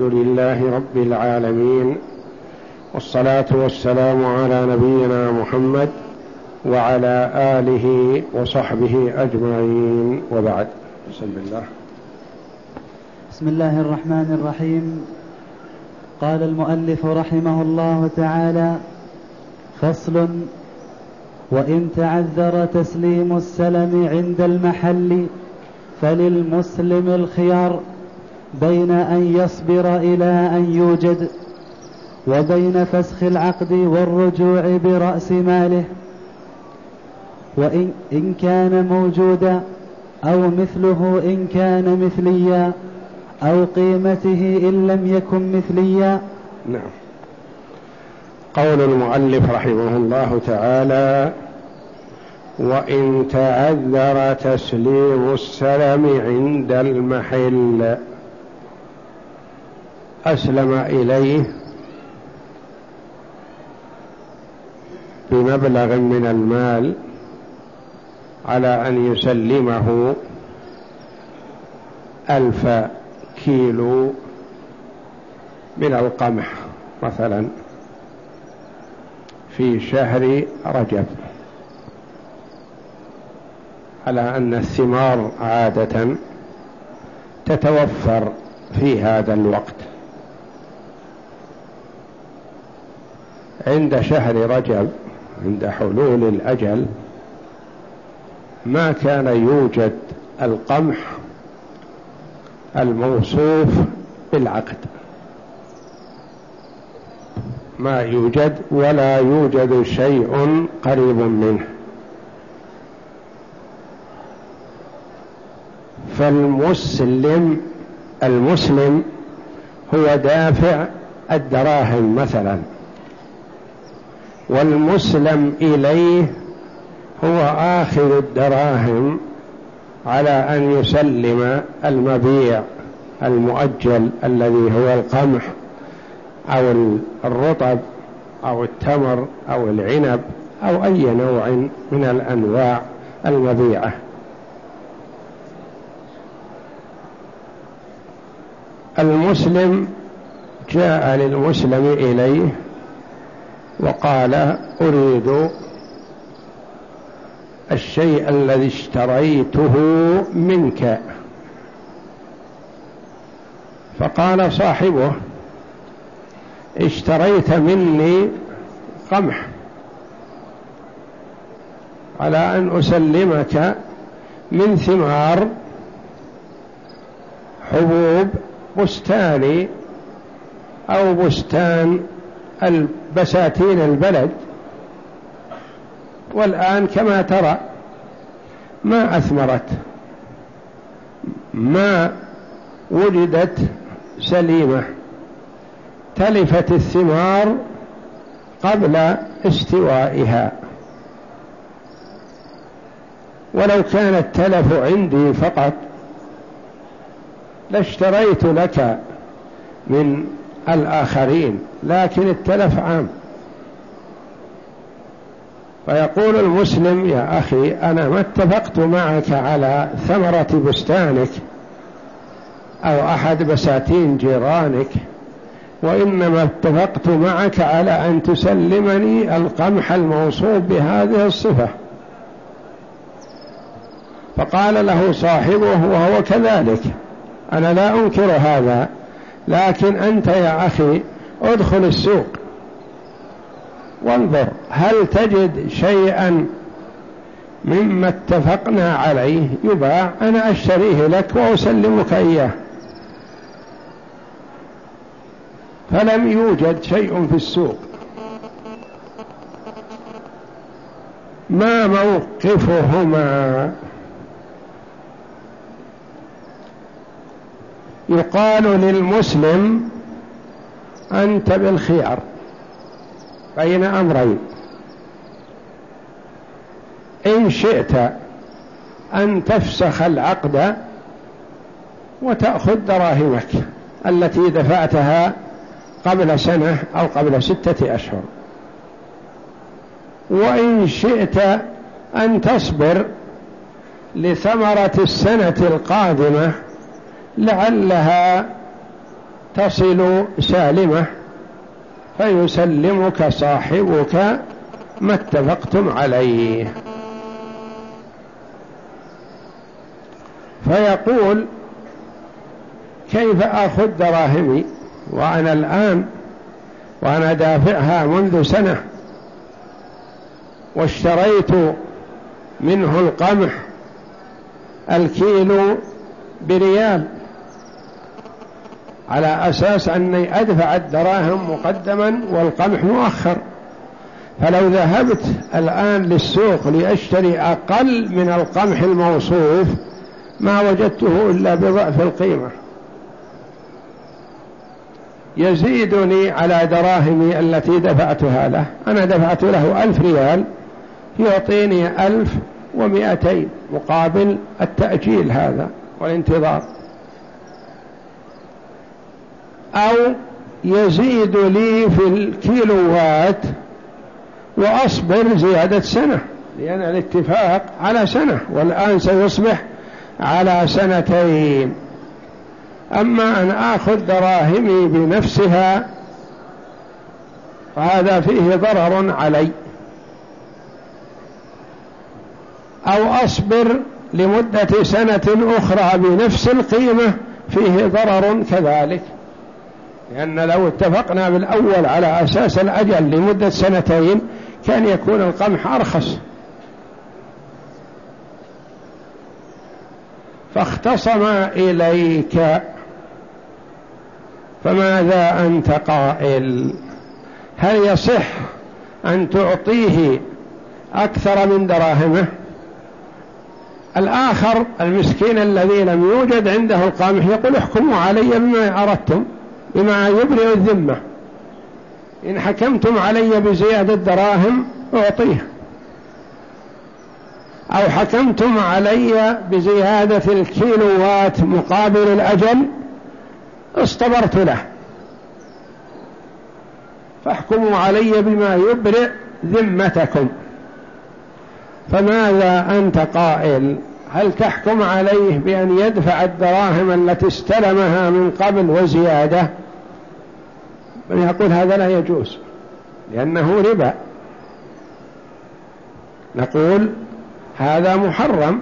الحمد لله رب العالمين والصلاة والسلام على نبينا محمد وعلى آله وصحبه أجمعين. وبعد. بسم الله. بسم الله الرحمن الرحيم. قال المؤلف رحمه الله تعالى فصل وإن تعذر تسليم السلم عند المحل فللمسلم الخيار. بين أن يصبر إلى أن يوجد وبين فسخ العقد والرجوع برأس ماله. وإن إن كان موجودا أو مثله إن كان مثليا أو قيمته إن لم يكن مثليا. نعم. قول المؤلف رحمه الله تعالى وإن تعذر تسليم السلم عند المحل. أسلم إليه بمبلغ من المال على أن يسلمه ألف كيلو من القمح مثلا في شهر رجب. على أن الثمار عادة تتوفر في هذا الوقت. عند شهر رجب عند حلول الأجل ما كان يوجد القمح الموصوف بالعقد. ما يوجد ولا يوجد شيء قريب منه. فالمسلم المسلم هو دافع الدراهم مثلا. والمسلم إليه هو آخر الدراهم على أن يسلم المبيع المؤجل الذي هو القمح أو الرطب أو التمر أو العنب أو أي نوع من الأنواع المبيعة. المسلم جاء للمسلم إليه وقال أريد الشيء الذي اشتريته منك. فقال صاحبه اشتريت مني قمح على أن أسلمك من ثمار حبوب بستاني أو بستان البساتين البلد والآن كما ترى ما أثمرت ما وجدت سليمة تلفت الثمار قبل استوائها. ولو كان التلف عندي فقط لاشتريت لك من الآخرين لكن التلف عام. فيقول المسلم يا أخي أنا ما اتفقت معك على ثمرة بستانك أو أحد بساتين جيرانك وإنما اتفقت معك على أن تسلمني القمح الموصوب بهذه الصفة. فقال له صاحبه وهو كذلك أنا لا أنكر هذا. لكن أنت يا أخي ادخل السوق وانظر هل تجد شيئا مما اتفقنا عليه يباع أنا أشتريه لك وأسلمك إياه. فلم يوجد شيء في السوق. ما موقفهما؟ يقال للمسلم أنت بالخيار بين أمرين. إن شئت أن تفسخ العقد وتأخذ دراهمك التي دفعتها قبل سنة أو قبل ستة أشهر. وإن شئت أن تصبر لثمرة السنة القادمة لعلها تصل سالمة فيسلمك صاحبك ما اتفقتم عليه. فيقول كيف أخذ دراهمي؟ وأنا الآن وأنا دافعها منذ سنة واشتريت منه القمح الكيلو بريال. على أساس أني أدفع الدراهم مقدما والقمح مؤخر. فلو ذهبت الآن للسوق لأشتري أقل من القمح الموصوف ما وجدته إلا بضعف القيمة. يزيدني على دراهمي التي دفعتها له. أنا دفعت له ألف ريال يعطيني ألف ومئتين مقابل التأجيل هذا والانتظار. أو يزيد لي في الكيلوات وأصبر زيادة سنة. لأن الاتفاق على سنة والآن سيصبح على سنتين. أما أن آخذ دراهمي بنفسها فهذا فيه ضرر علي. أو أصبر لمدة سنة أخرى بنفس القيمة فيه ضرر كذلك. لأن لو اتفقنا بالأول على أساس الأجل لمدة سنتين كان يكون القمح أرخص. فاختصم إليك. فماذا أنت قائل؟ هل يصح أن تعطيه أكثر من دراهمه؟ الآخر المسكين الذي لم يوجد عنده القامح يقول احكموا علي بما أردتم. بما يبرئ الذمة. إن حكمتم علي بزيادة دراهم أعطيه أو حكمتم علي بزيادة الكيلوات مقابل الأجل اصطبرت له. فاحكموا علي بما يبرئ ذمتكم. فماذا أنت قائل؟ هل تحكم عليه بأن يدفع الدراهم التي استلمها من قبل وزيادة؟ من يقول هذا لا يجوز لأنه ربا. نقول هذا محرم.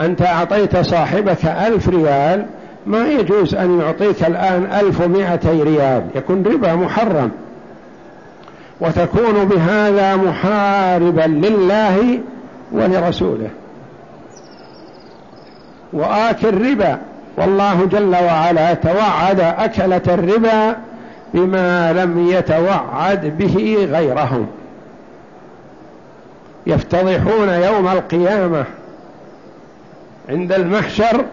أنت أعطيت صاحبك ألف ريال ما يجوز أن يعطيك الآن ألف ومائتي ريال. يكون ربا محرم. وتكون بهذا محاربا لله ولرسوله. وآكل ربا والله جل وعلا توعد أكلة الربا بما لم يتوعد به غيرهم. يفتضحون يوم القيامة عند المحشر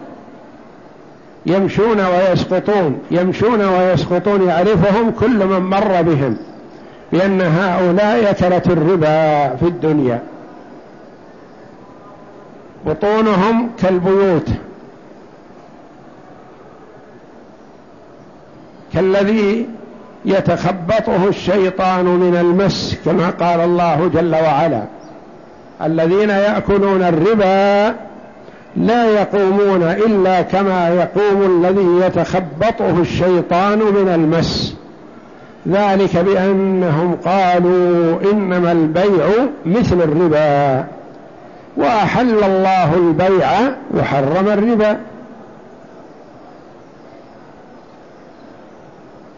يمشون ويسقطون يمشون ويسقطون يعرفهم كل من مر بهم بأن هؤلاء يكلة الربا في الدنيا. بطونهم كالبيوت. كالذي يتخبطه الشيطان من المس كما قال الله جل وعلا الذين يأكلون الربا لا يقومون إلا كما يقوم الذي يتخبطه الشيطان من المس. ذلك بأنهم قالوا إنما البيع مثل الربا. وأحل الله البيع وحرم الربا.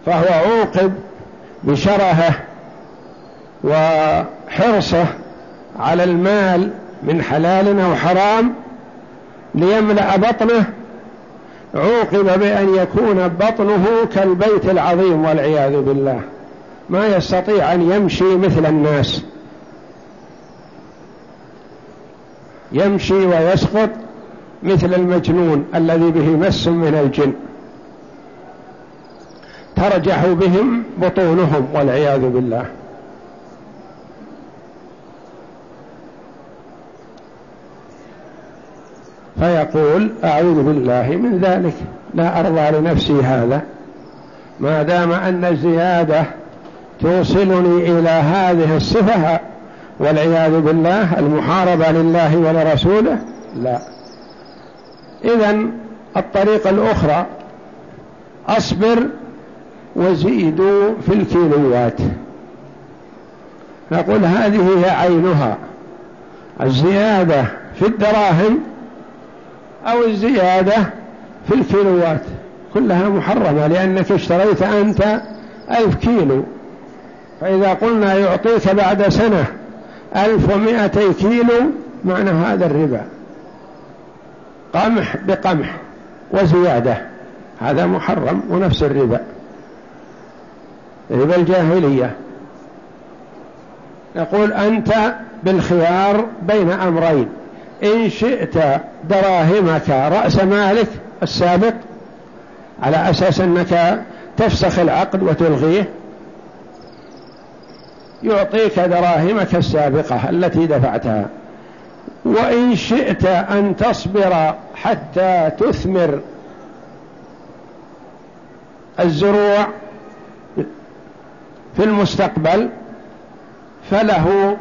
فهو عوقب بشرهه وحرصه على المال من حلال أو حرام ليملأ بطنه. عوقب بأن يكون بطنه كالبيت العظيم والعياذ بالله. ما يستطيع أن يمشي مثل الناس. يمشي ويسقط مثل المجنون الذي به مس من الجن. ترجح بهم بطونهم والعياذ بالله. فيقول أعوذ بالله من ذلك لا أرضى لنفسي هذا. ما دام أن الزيادة توصلني إلى هذه الصفة والعياذ بالله المحاربة لله ولرسوله؟ لا. إذا الطريقة الأخرى أصبر وزيدوا في الكيلوات. نقول هذه هي عينها. الزيادة في الدراهم أو الزيادة في الكيلوات. كلها محرمة لأنك اشتريت أنت ألف كيلو. فإذا قلنا يعطيك بعد سنة ألف ومائتي كيلو معنى هذا الربا. قمح بقمح وزيادة هذا محرم ونفس الربا. ربا الجاهلية. يقول أنت بالخيار بين أمرين إن شئت دراهمك رأس مالك السابق على أساس أنك تفسخ العقد وتلغيه يعطيك دراهمك السابقة التي دفعتها. وإن شئت أن تصبر حتى تثمر الزروع في المستقبل فله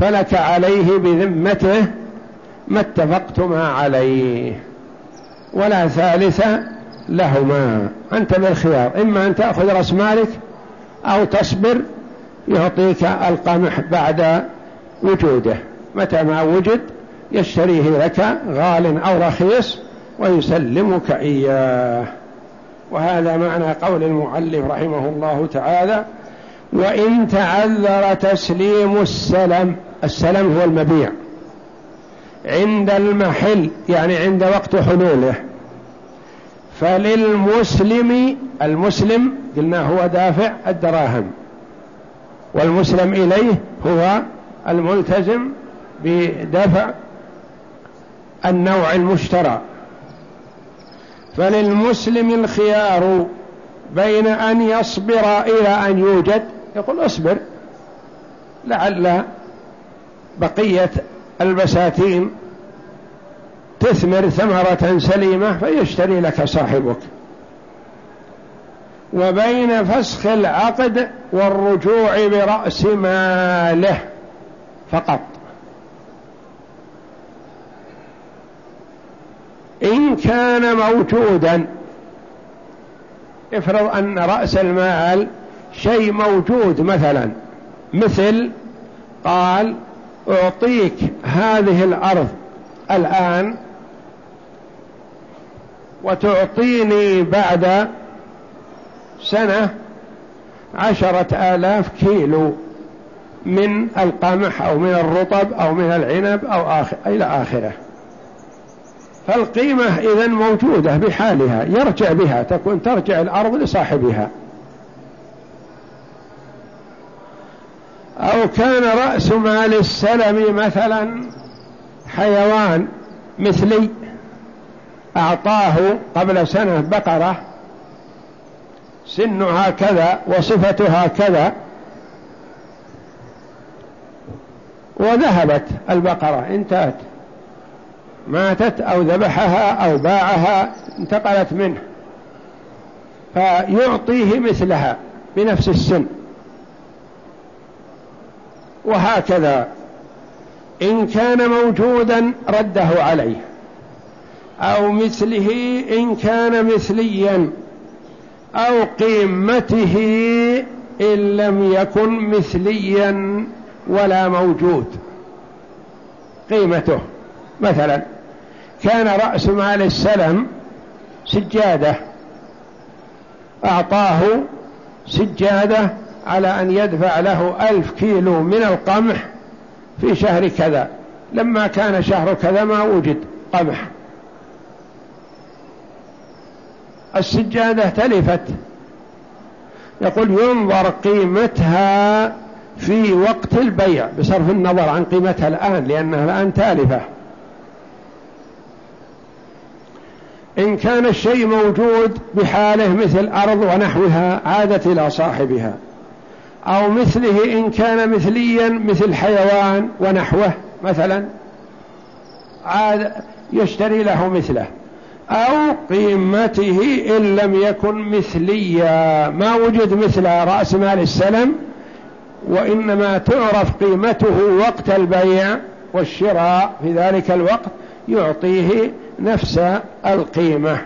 فلك عليه بذمته ما اتفقتما عليه. ولا ثالث لهما. أنت بالخيار. إما أن تأخذ رأس مالك أو تصبر يعطيك القمح بعد وجوده متى ما وجد يشتريه لك غال أو رخيص ويسلمك إياه. وهذا معنى قول المعلم رحمه الله تعالى وإن تعذر تسليم السلم السلم هو المبيع. عند المحل يعني عند وقت حلوله. فللمسلم المسلم قلنا هو دافع الدراهم. والمسلم إليه هو الملتزم بدفع النوع المشترى. فللمسلم الخيار بين أن يصبر إلى أن يوجد يقول اصبر لعل بقية البساتين تثمر ثمرة سليمة فيشتري لك صاحبك. وبين فسخ العقد والرجوع برأس ماله فقط. إن كان موجودا افرض أن رأس المال شيء موجود مثلا مثل قال أعطيك هذه الأرض الآن وتعطيني بعد سنة عشرة آلاف كيلو من القمح أو من الرطب أو من العنب أو آخر إلى آخره. فالقيمة إذا موجودة بحالها يرجع بها تكون ترجع الأرض لصاحبها. أو كان رأس مال السلم مثلا حيوان مثلي أعطاه قبل سنة بقرة سنها كذا وصفتها كذا وذهبت البقرة انتهت. ماتت أو ذبحها أو باعها انتقلت منه. فيعطيه مثلها بنفس السن. وهكذا. إن كان موجودا رده عليه. أو مثله إن كان مثليا. أو قيمته إن لم يكن مثليا ولا موجود. قيمته مثلا كان رأس مال السلم سجادة. أعطاه سجادة على أن يدفع له ألف كيلو من القمح في شهر كذا. لما كان شهر كذا ما وجد قمح. السجادة تلفت. يقول ينظر قيمتها في وقت البيع بصرف النظر عن قيمتها الآن لأنها الآن تالفة. إن كان الشيء موجود بحاله مثل أرض ونحوها عادت إلى صاحبها. أو مثله إن كان مثليا مثل حيوان ونحوه مثلا عاد يشتري له مثله. أو قيمته إن لم يكن مثليا. ما وجد مثل رأس مال السلم وإنما تعرف قيمته وقت البيع والشراء. في ذلك الوقت يعطيه نفس القيمة.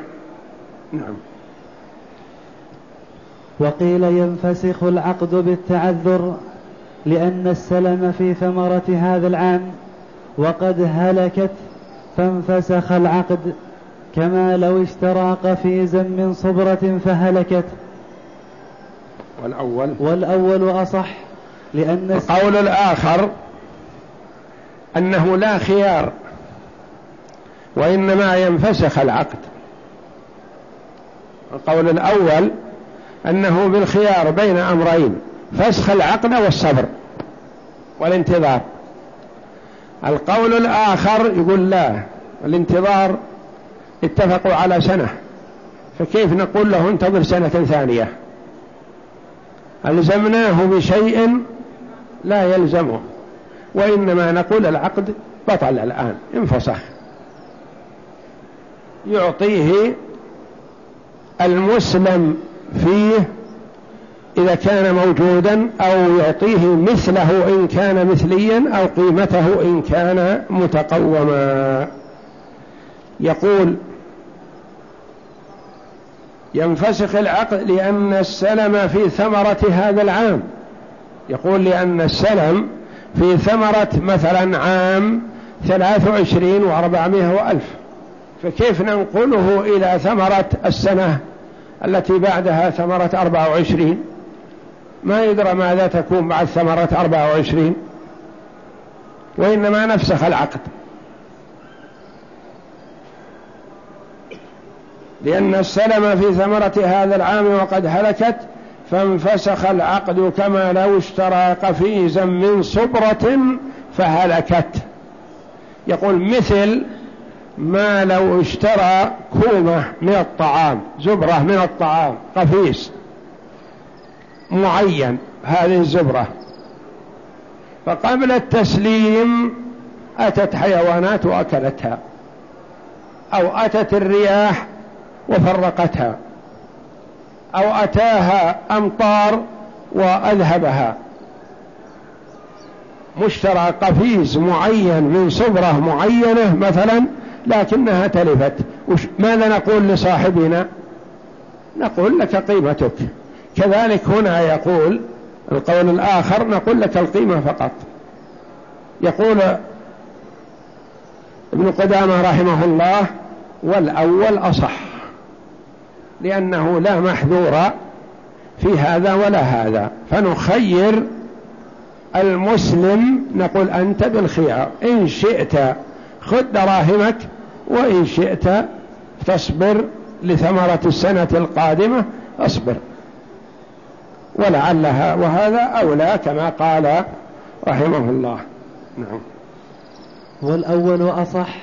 نعم. وقيل ينفسخ العقد بالتعذر لأن السلم في ثمرة هذا العام وقد هلكت فانفسخ العقد. كما لو اشترى قفيزا من صبرة فهلكت. والأول؟ والأول أصح لأن القول الآخر أنه لا خيار وإنما ينفسخ العقد. القول الأول أنه بالخيار بين أمرين فسخ العقد والصبر والانتظار. القول الآخر يقول لا الانتظار اتفقوا على سنة. فكيف نقول له انتظر سنة ثانية؟ ألزمناه بشيء لا يلزمه. وإنما نقول العقد بطل الآن انفسخ. يعطيه المسلم فيه إذا كان موجودا أو يعطيه مثله إن كان مثليا أو قيمته إن كان متقوما. يقول ينفسخ العقد لأن السلم في ثمرة هذا العام. يقول لأن السلم في ثمرة مثلا عام ثلاث وعشرين وأربعمائة وألف. فكيف ننقله إلى ثمرة السنة التي بعدها ثمرة أربعة وعشرين؟ ما يدرى ماذا تكون بعد ثمرة أربعة وعشرين. وإنما نفسخ العقد. لأن السلم في ثمرة هذا العام وقد هلكت فانفسخ العقد كما لو اشترى قفيزا من صبرة فهلكت. يقول مثل ما لو اشترى كومة من الطعام زبرة من الطعام قفيز معين هذه الزبرة. فقبل التسليم أتت حيوانات وأكلتها أو أتت الرياح وفرقتها أو أتاها أمطار وأذهبها. مشترى قفيز معين من صبرة معينة مثلا لكنها تلفت. ماذا نقول لصاحبنا؟ نقول لك قيمتك. كذلك هنا يقول القول الآخر نقول لك القيمة فقط. يقول ابن قدامة رحمه الله والأول أصح. لأنه لا محذور في هذا ولا هذا. فنخير المسلم نقول أنت بالخيار. إن شئت خذ دراهمك وإن شئت تصبر لثمرة السنة القادمة اصبر ولعلها وهذا أولى كما قال رحمه الله. نعم. والأول أصح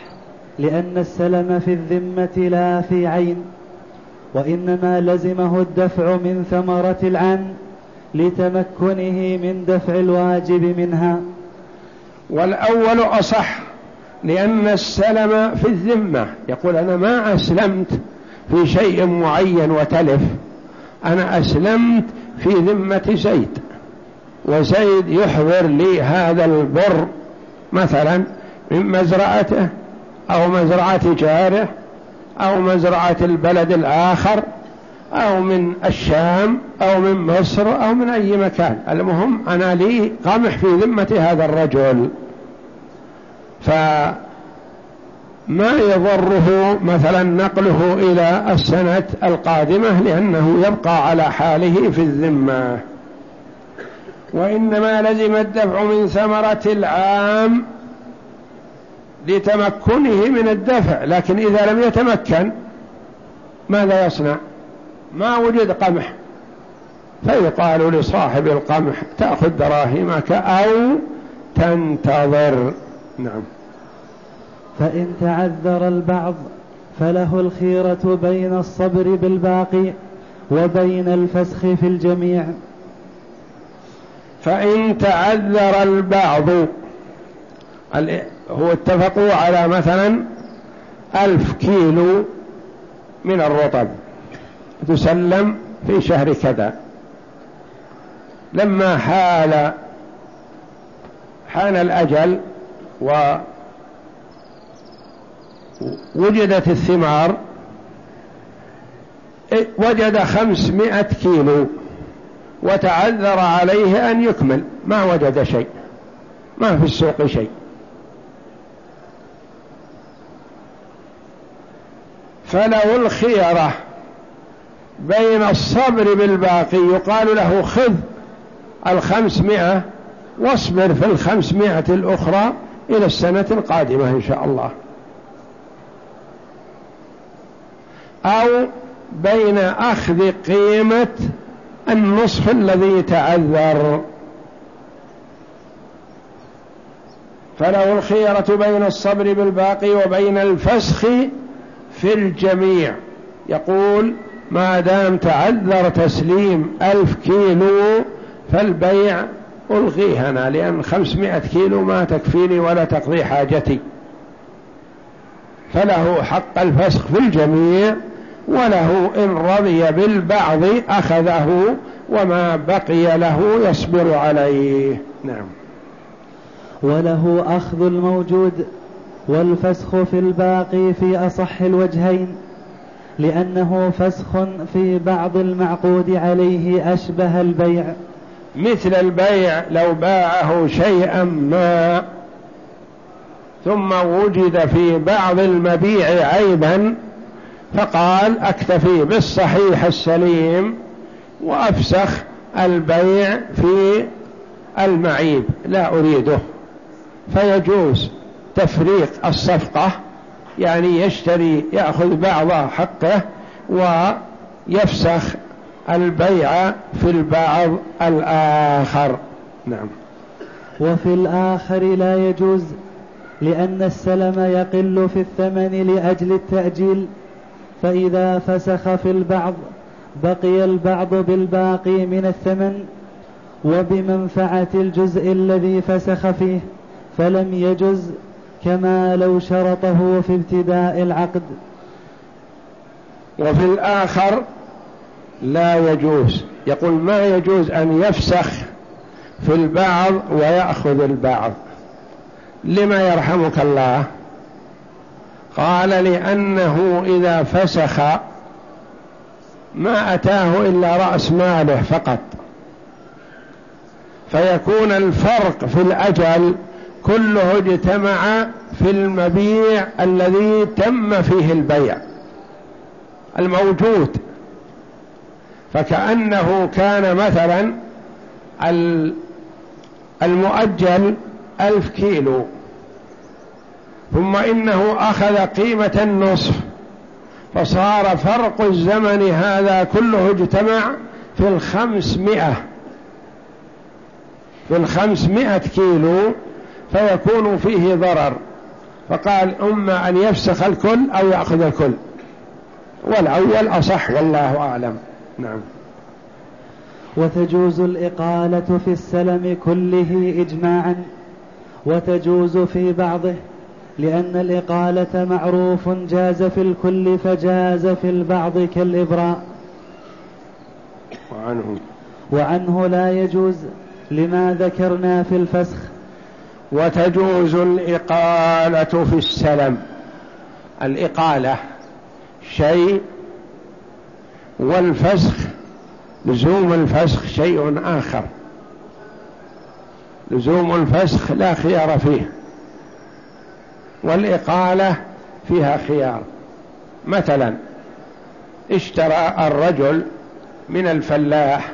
لأن السلم في الذمة لا في عين. وإنما لزمه الدفع من ثمرة العام لتمكنه من دفع الواجب منها. والأول أصح لأن السلم في الذمة. يقول أنا ما أسلمت في شيء معين وتلف. أنا أسلمت في ذمة زيد. وزيد يحضر لي هذا البر مثلا من مزرعته أو مزرعة جاره أو مزرعة البلد الآخر أو من الشام أو من مصر أو من أي مكان. المهم أنا لي قمح في ذمة هذا الرجل. فما يضره مثلا نقله إلى السنة القادمة لأنه يبقى على حاله في الذمة. وإنما لزم الدفع من ثمرة العام لتمكنه من الدفع لكن إذا لم يتمكن ماذا يصنع؟ ما وجد قمح. فيقال لصاحب القمح تأخذ دراهمك أو تنتظر. نعم. فإن تعذر البعض فله الخيرة بين الصبر بالباقي وبين الفسخ في الجميع. فإن تعذر البعض هو اتفقوا على مثلا ألف كيلو من الرطب تسلم في شهر كذا. لما حال حان الأجل ووجدت الثمار وجد خمسمائة كيلو وتعذر عليه أن يكمل. ما وجد شيء ما في السوق شيء. فلو الخيرة بين الصبر بالباقي. يقال له خذ الخمسمائة واصبر في الخمسمائة الأخرى إلى السنة القادمة إن شاء الله. أو بين أخذ قيمة النصف الذي تعذر فله الخيرة بين الصبر بالباقي وبين الفسخ في الجميع. يقول ما دام تعذر تسليم ألف كيلو فالبيع ألغيه أنا لأن خمسمائة كيلو ما تكفيني ولا تقضي حاجتي. فله حق الفسخ في الجميع وله إن رضي بالبعض أخذه وما بقي له يصبر عليه. نعم. وله أخذ الموجود والفسخ في الباقي في أصح الوجهين لأنه فسخ في بعض المعقود عليه أشبه البيع. مثل البيع لو باعه شيئا ما ثم وجد في بعض المبيع عيبا فقال أكتفي بالصحيح السليم وأفسخ البيع في المعيب. لا أريده. فيجوز. تفريق الصفقة يعني يشتري يأخذ بعض حقه ويفسخ البيع في البعض الآخر. نعم. وفي الآخر لا يجوز لأن السلم يقل في الثمن لأجل التأجيل فإذا فسخ في البعض بقي البعض بالباقي من الثمن وبمنفعة الجزء الذي فسخ فيه فلم يجز كما لو شرطه في ابتداء العقد. وفي الآخر لا يجوز. يقول ما يجوز أن يفسخ في البعض ويأخذ البعض. لما يرحمك الله؟ قال لأنه إذا فسخ ما أتاه إلا رأس ماله فقط. فيكون الفرق في الأجل كله اجتمع في المبيع الذي تم فيه البيع الموجود. فكأنه كان مثلا المؤجل ألف كيلو. ثم إنه أخذ قيمة النصف. فصار فرق الزمن هذا كله اجتمع في الخمسمائة. في الخمسمائة كيلو فيكون فيه ضرر. فقال إما أن يفسخ الكل أو يأخذ الكل. والأول أصح والله أعلم. نعم. وتجوز الإقالة في السلم كله إجماعا وتجوز في بعضه لأن الإقالة معروف جاز في الكل فجاز في البعض كالإبراء. وعنه. وعنه لا يجوز لما ذكرنا في الفسخ. وتجوز الإقالة في السلم. الإقالة شيء والفسخ لزوم الفسخ شيء آخر. لزوم الفسخ لا خيار فيه. والإقالة فيها خيار. مثلا اشترى الرجل من الفلاح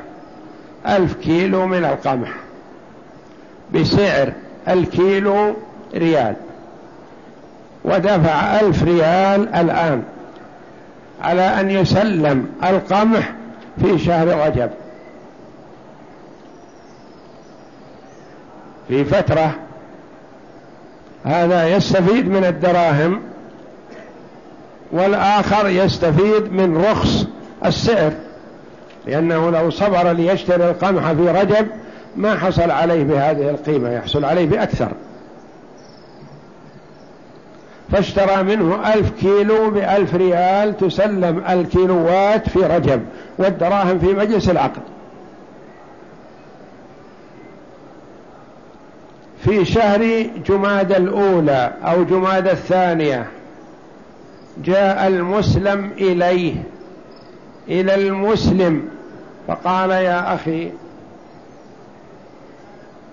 ألف كيلو من القمح بسعر الكيلو ريال. ودفع ألف ريال الآن على أن يسلم القمح في شهر رجب. في فترة هذا يستفيد من الدراهم والآخر يستفيد من رخص السعر لأنه لو صبر ليشتري القمح في رجب ما حصل عليه بهذه القيمة يحصل عليه بأكثر. فاشترى منه ألف كيلو بألف ريال تسلم الكيلوات في رجب والدراهم في مجلس العقد. في شهر جماد الأولى أو جماد الثانية جاء المسلم إليه إلى المسلم فقال يا أخي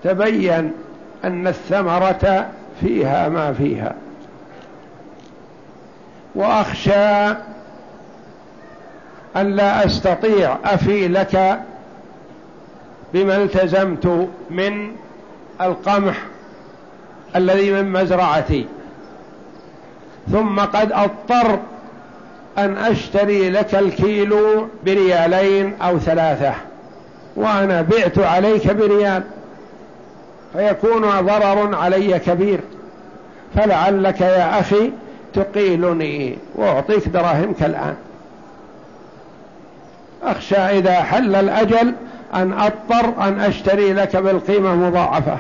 تبين أن الثمرة فيها ما فيها. وأخشى أن لا أستطيع أفي لك بما التزمت من القمح الذي من مزرعتي. ثم قد أضطر أن أشتري لك الكيلو بريالين أو ثلاثة وأنا بعت عليك بريال. فيكون ضرر علي كبير. فلعلك يا أخي تقيلني وأعطيك دراهمك الآن. أخشى إذا حل الأجل أن أضطر أن أشتري لك بالقيمة مضاعفة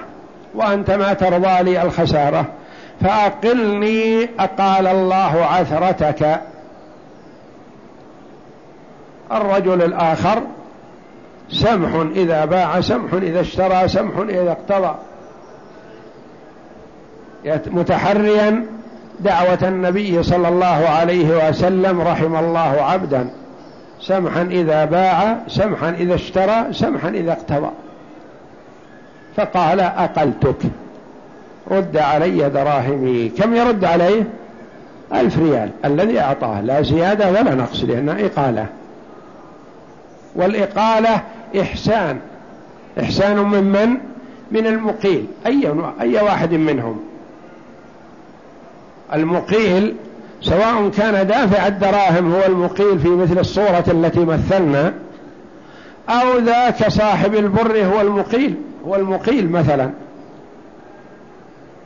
وأنت ما ترضى لي الخسارة. فأقلني أقال الله عثرتك. الرجل الآخر سمح إذا باع سمح إذا اشترى سمح إذا اقتضى. متحريا دعوة النبي صلى الله عليه وسلم رحم الله عبدا. سمحا إذا باع سمحا إذا اشترى سمحا إذا اقتضى. فقال أقلتك؟ رد علي دراهمي. كم يرد عليه؟ ألف ريال. الذي أعطاه. لا زيادة ولا نقص لأنها إقالة. والإقالة إحسان. إحسان من من؟ من المقيل. أي, أي واحد منهم. المقيل سواء كان دافع الدراهم هو المقيل في مثل الصورة التي مثلنا أو ذاك صاحب البر هو المقيل. هو المقيل مثلا.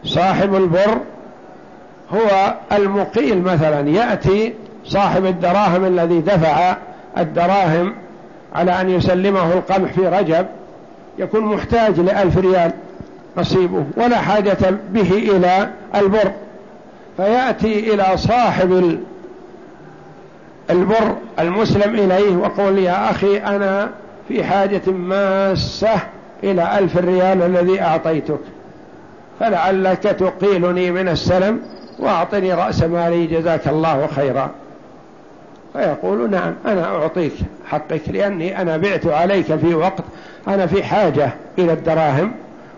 صاحب البر هو المقيل مثلا. يأتي صاحب الدراهم الذي دفع الدراهم على أن يسلمه القمح في رجب يكون محتاج لألف ريال نصيبه ولا حاجة به إلى البر. فيأتي إلى صاحب البر المسلم إليه وقول يا أخي أنا في حاجة ماسة إلى ألف ريال الذي أعطيتك فلعلك تقيلني من السلم وأعطني رأس مالي جزاك الله خيرا. فيقول نعم أنا أعطيك حقك لأني أنا بعت عليك في وقت أنا في حاجة إلى الدراهم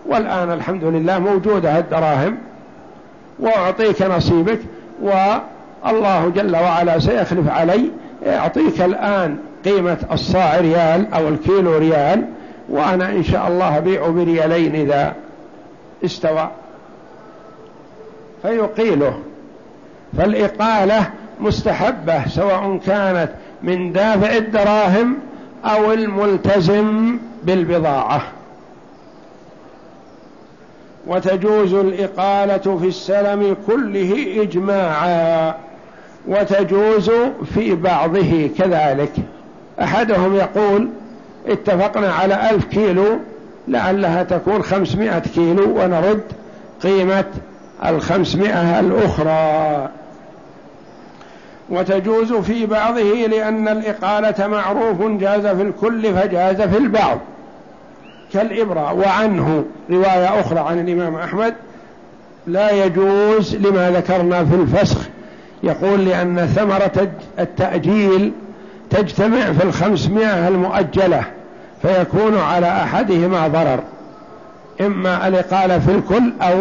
والآن الحمد لله موجودة الدراهم وأعطيك نصيبك والله جل وعلا سيخلف علي يعطيك الآن قيمة الصاع ريال أو الكيلو ريال وأنا إن شاء الله أبيع بريالين إذا استوى. فيقيله فالإقالة مستحبة سواء كانت من دافع الدراهم أو الملتزم بالبضاعة. وتجوز الإقالة في السلم كله إجماعا وتجوز في بعضه كذلك. أحدهم يقول اتفقنا على ألف كيلو لعلها تكون خمسمائة كيلو ونرد قيمة الخمسمائة الأخرى. وتجوز في بعضه لأن الإقالة معروف جاز في الكل فجاز في البعض. كالإبرة وعنه رواية أخرى عن الإمام أحمد لا يجوز لما ذكرنا في الفسخ. يقول لأن ثمرة التأجيل تجتمع في الخمسمائة المؤجلة فيكون على أحدهما ضرر. إما الإقالة في الكل أو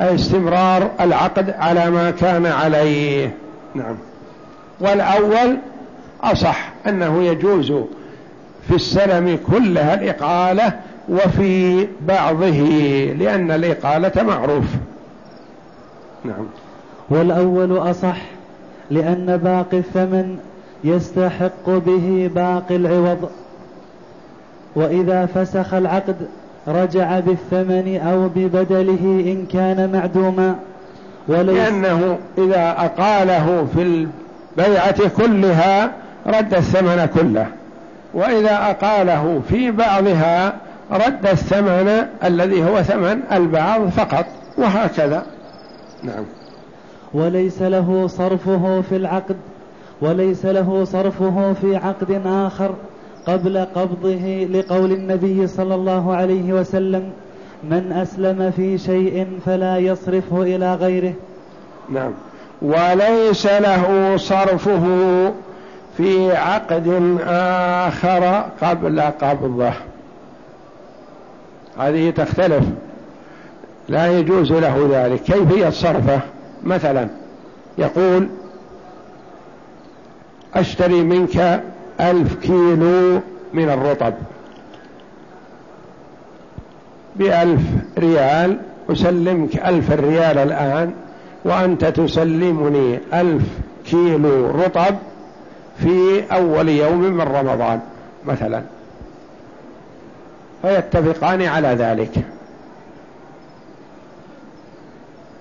استمرار العقد على ما كان عليه. نعم. والأول أصح أنه يجوز في السلم كلها الإقالة وفي بعضه لأن الإقالة معروف. نعم. والأول أصح لأن باقي الثمن يستحق به باقي العوض. وإذا فسخ العقد رجع بالثمن أو ببدله إن كان معدوما. لأنه إذا أقاله في البيعة كلها رد الثمن كله. وإذا أقاله في بعضها رد الثمن الذي هو ثمن البعض فقط وهكذا. نعم. وليس له صرفه في العقد وليس له صرفه في عقد آخر قبل قبضه لقول النبي صلى الله عليه وسلم من أسلم في شيء فلا يصرفه إلى غيره. نعم. وليس له صرفه في عقد آخر قبل قبضه. هذه تختلف. لا يجوز له ذلك. كيفية صرفه مثلا يقول أشتري منك ألف كيلو من الرطب. بألف ريال أسلمك ألف الريال الآن. وأنت تسلمني ألف كيلو رطب في أول يوم من رمضان مثلا. فيتفقان على ذلك.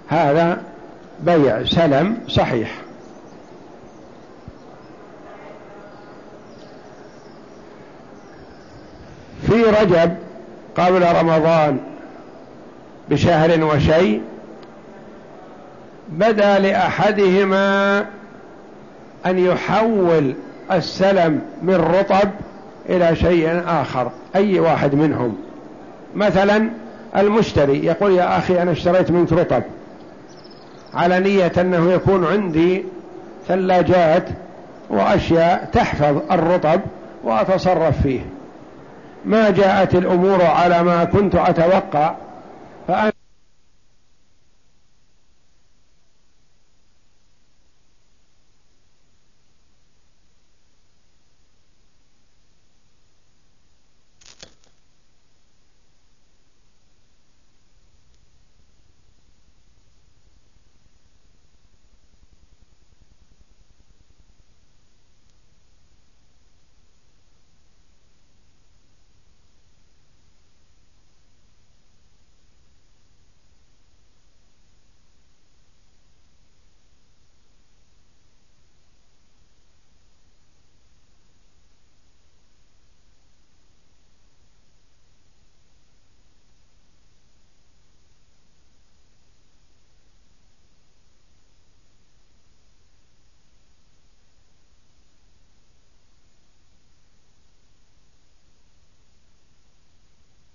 هذا بيع سلم صحيح. في رجب قبل رمضان بشهر وشيء بدا لأحدهما أن يحول السلم من رطب إلى شيء آخر أي واحد منهم. مثلا المشتري يقول يا أخي أنا اشتريت منك رطب على نية أنه يكون عندي ثلاجات وأشياء تحفظ الرطب وأتصرف فيه. ما جاءت الأمور على ما كنت أتوقع فأنا